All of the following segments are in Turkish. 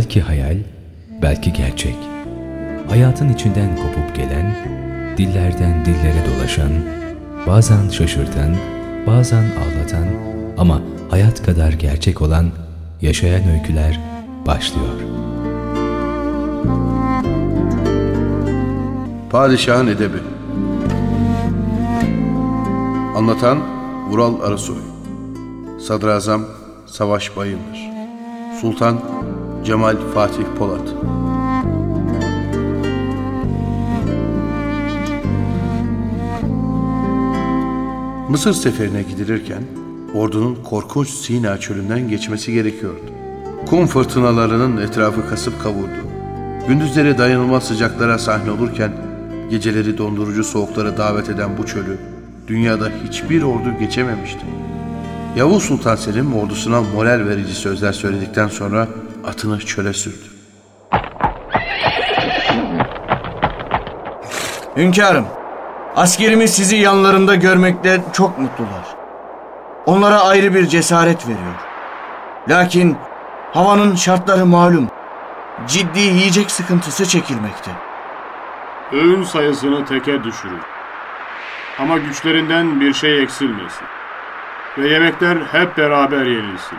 Belki hayal, belki gerçek. Hayatın içinden kopup gelen, dillerden dillere dolaşan, bazen şaşırtan, bazen ağlatan ama hayat kadar gerçek olan yaşayan öyküler başlıyor. Padişahın Edebi Anlatan Vural Arısoy Sadrazam Savaş Bayındır Sultan Cemal Fatih Polat Mısır seferine gidilirken ordunun korkunç Sina çölünden geçmesi gerekiyordu. Kum fırtınalarının etrafı kasıp kavurdu. Gündüzleri dayanılmaz sıcaklara sahne olurken geceleri dondurucu soğuklara davet eden bu çölü dünyada hiçbir ordu geçememişti. Yavuz Sultan Selim ordusuna moral verici sözler söyledikten sonra atını çöle sürdü. Hünkârım, askerimiz sizi yanlarında görmekte çok mutlular. Onlara ayrı bir cesaret veriyor. Lakin havanın şartları malum. Ciddi yiyecek sıkıntısı çekilmekte. Öğün sayısını teke düşürür. Ama güçlerinden bir şey eksilmesin. Ve yemekler hep beraber yenilsin.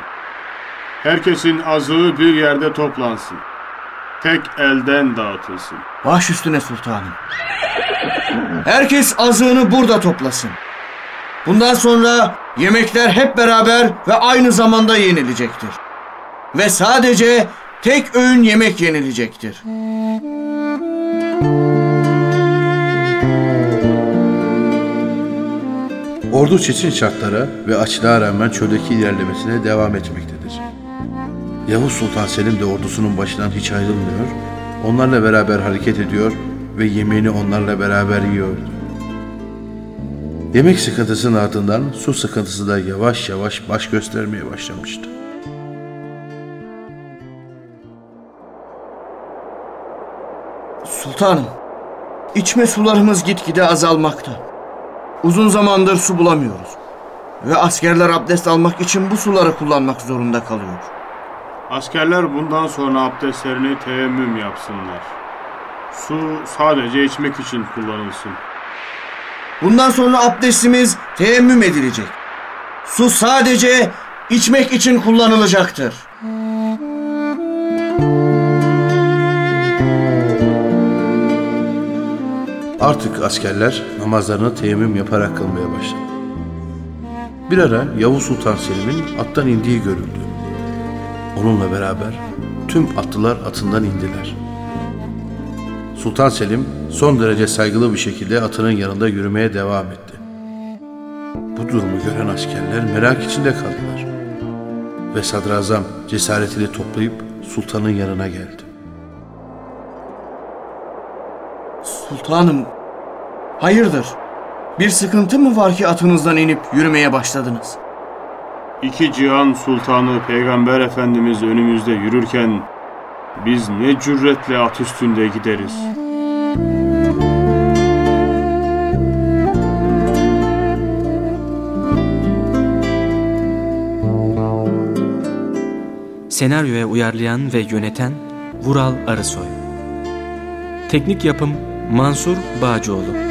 Herkesin azığı bir yerde toplansın. Tek elden dağıtılsın. Baş üstüne sultanım. Herkes azığını burada toplasın. Bundan sonra yemekler hep beraber ve aynı zamanda yenilecektir. Ve sadece tek öğün yemek yenilecektir. Ordu çetin şartlara ve açlığa rağmen çöldeki ilerlemesine devam etmektedir. Yavuz Sultan Selim de ordusunun başından hiç ayrılmıyor, onlarla beraber hareket ediyor ve yemeğini onlarla beraber yiyordu. Yemek sıkıntısının ardından su sıkıntısı da yavaş yavaş baş göstermeye başlamıştı. Sultanım, içme sularımız gitgide azalmakta. Uzun zamandır su bulamıyoruz. Ve askerler abdest almak için bu suları kullanmak zorunda kalıyor. Askerler bundan sonra abdestlerini teyemmüm yapsınlar. Su sadece içmek için kullanılsın. Bundan sonra abdestimiz teyemmüm edilecek. Su sadece içmek için kullanılacaktır. Artık askerler namazlarını teyemmüm yaparak kılmaya başladı. Bir ara Yavuz Sultan Selim'in attan indiği görüldü. Onunla beraber tüm atlılar atından indiler. Sultan Selim son derece saygılı bir şekilde atının yanında yürümeye devam etti. Bu durumu gören askerler merak içinde kaldılar. Ve sadrazam cesaretini toplayıp sultanın yanına geldi. Sultanım, hayırdır? Bir sıkıntı mı var ki atınızdan inip yürümeye başladınız? İki cihan sultanı Peygamber Efendimiz önümüzde yürürken biz ne cüretle at üstünde gideriz. Senaryoya uyarlayan ve yöneten Vural Arısoy. Teknik yapım Mansur Bağcıoğlu.